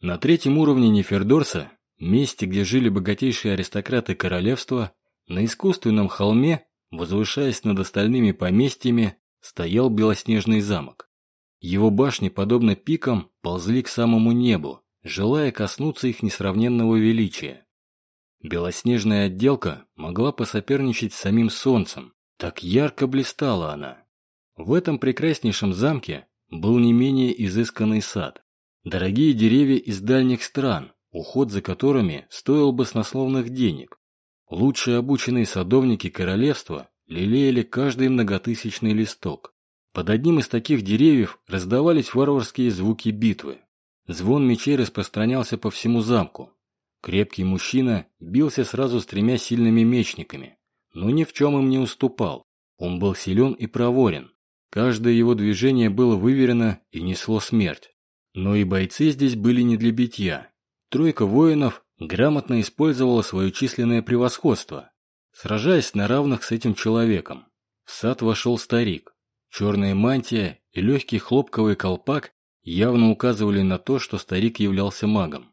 На третьем уровне Нефердорса, месте, где жили богатейшие аристократы королевства, на искусственном холме, возвышаясь над остальными поместьями, стоял белоснежный замок. Его башни, подобно пикам, ползли к самому небу, желая коснуться их несравненного величия. Белоснежная отделка могла посоперничать с самим солнцем, так ярко блистала она. В этом прекраснейшем замке был не менее изысканный сад. Дорогие деревья из дальних стран, уход за которыми стоил баснословных денег. Лучшие обученные садовники королевства лелеяли каждый многотысячный листок. Под одним из таких деревьев раздавались варварские звуки битвы. Звон мечей распространялся по всему замку. Крепкий мужчина бился сразу с тремя сильными мечниками, но ни в чем им не уступал. Он был силен и проворен. Каждое его движение было выверено и несло смерть. Но и бойцы здесь были не для битья. Тройка воинов грамотно использовала свое численное превосходство, сражаясь на равных с этим человеком. В сад вошел старик. Черная мантия и легкий хлопковый колпак явно указывали на то, что старик являлся магом.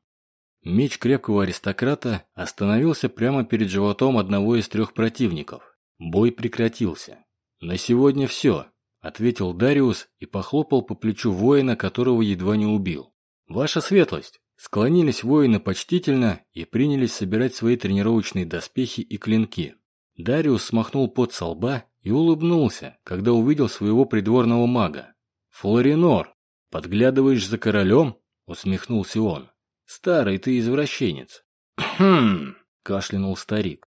Меч крепкого аристократа остановился прямо перед животом одного из трех противников. Бой прекратился. «На сегодня все», ответил Дариус и похлопал по плечу воина, которого едва не убил. «Ваша светлость!» Склонились воины почтительно и принялись собирать свои тренировочные доспехи и клинки. Дариус смахнул пот со лба и улыбнулся, когда увидел своего придворного мага. «Флоринор, подглядываешь за королем?» — усмехнулся он. «Старый ты извращенец». «Хм!» — кашлянул старик.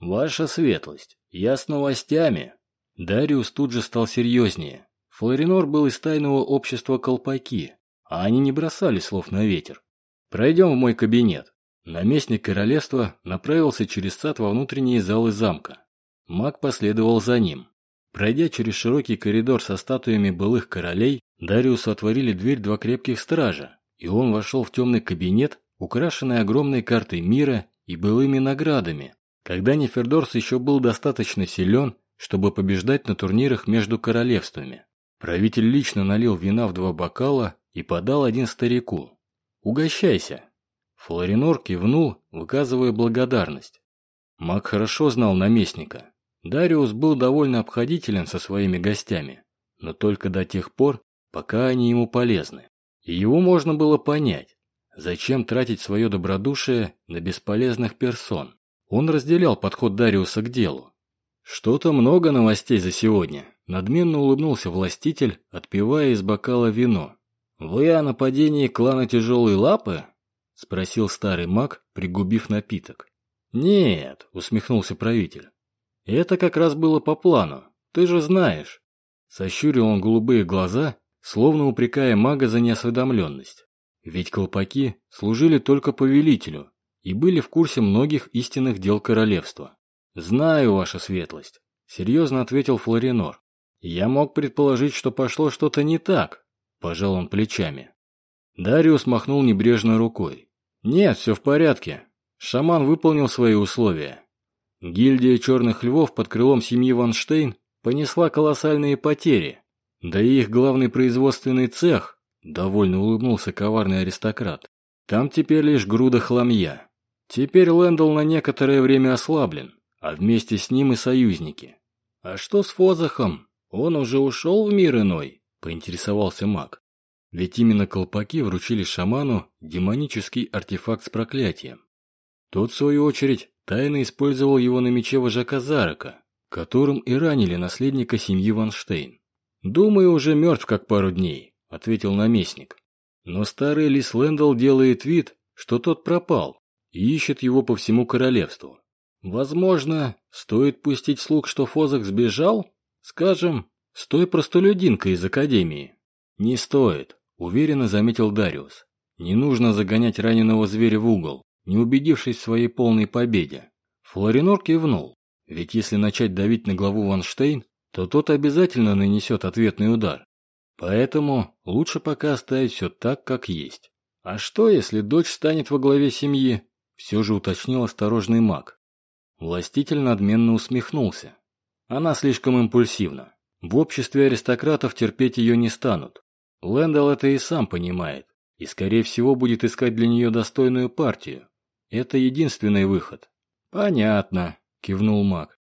«Ваша светлость, я с новостями. Дариус тут же стал серьезнее. Флоринор был из тайного общества «Колпаки», а они не бросали слов на ветер. «Пройдем в мой кабинет». Наместник королевства направился через сад во внутренние залы замка. Маг последовал за ним. Пройдя через широкий коридор со статуями былых королей, Дариусу отворили дверь два крепких стража, и он вошел в темный кабинет, украшенный огромной картой мира и былыми наградами, когда Нефердорс еще был достаточно силен, чтобы побеждать на турнирах между королевствами. Правитель лично налил вина в два бокала и подал один старику. «Угощайся!» Флоринор кивнул, выказывая благодарность. Маг хорошо знал наместника. Дариус был довольно обходителен со своими гостями, но только до тех пор, пока они ему полезны. И его можно было понять. Зачем тратить свое добродушие на бесполезных персон? Он разделял подход Дариуса к делу. «Что-то много новостей за сегодня», — надменно улыбнулся властитель, отпивая из бокала вино. «Вы о нападении клана Тяжелой Лапы?» — спросил старый маг, пригубив напиток. «Нет», — усмехнулся правитель. «Это как раз было по плану, ты же знаешь». Сощурил он голубые глаза, словно упрекая мага за неосведомленность. Ведь колпаки служили только повелителю и были в курсе многих истинных дел королевства. «Знаю, ваша светлость», — серьезно ответил Флоринор. «Я мог предположить, что пошло что-то не так», — пожал он плечами. Дариус махнул небрежной рукой. «Нет, все в порядке. Шаман выполнил свои условия. Гильдия черных львов под крылом семьи Ванштейн понесла колоссальные потери. Да и их главный производственный цех, довольно улыбнулся коварный аристократ, там теперь лишь груда хламья. Теперь Лэндл на некоторое время ослаблен а вместе с ним и союзники. «А что с Фозахом? Он уже ушел в мир иной?» – поинтересовался маг. Ведь именно колпаки вручили шаману демонический артефакт с проклятием. Тот, в свою очередь, тайно использовал его на мече вожака Зарака, которым и ранили наследника семьи Ванштейн. «Думаю, уже мертв как пару дней», – ответил наместник. Но старый Лис Лэндалл делает вид, что тот пропал, и ищет его по всему королевству. Возможно, стоит пустить слух, что Фозак сбежал? Скажем, с той простолюдинкой из Академии. Не стоит, уверенно заметил Дариус. Не нужно загонять раненого зверя в угол, не убедившись в своей полной победе. Флоринор кивнул, ведь если начать давить на главу Ванштейн, то тот обязательно нанесет ответный удар. Поэтому лучше пока оставить все так, как есть. А что, если дочь станет во главе семьи? Все же уточнил осторожный маг. Властитель надменно усмехнулся. Она слишком импульсивна. В обществе аристократов терпеть ее не станут. Лэндалл это и сам понимает. и, скорее всего, будет искать для нее достойную партию. Это единственный выход. Понятно, кивнул маг.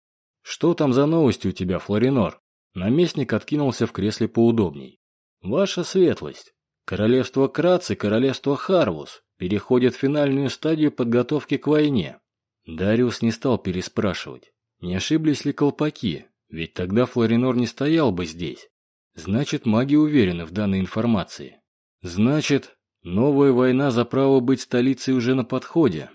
Что там за новости у тебя, Флоринор? Наместник откинулся в кресле поудобней. Ваша светлость, королевство Крац и королевство Харвус переходят в финальную стадию подготовки к войне. Дариус не стал переспрашивать, не ошиблись ли колпаки, ведь тогда Флоринор не стоял бы здесь. Значит, маги уверены в данной информации. Значит, новая война за право быть столицей уже на подходе.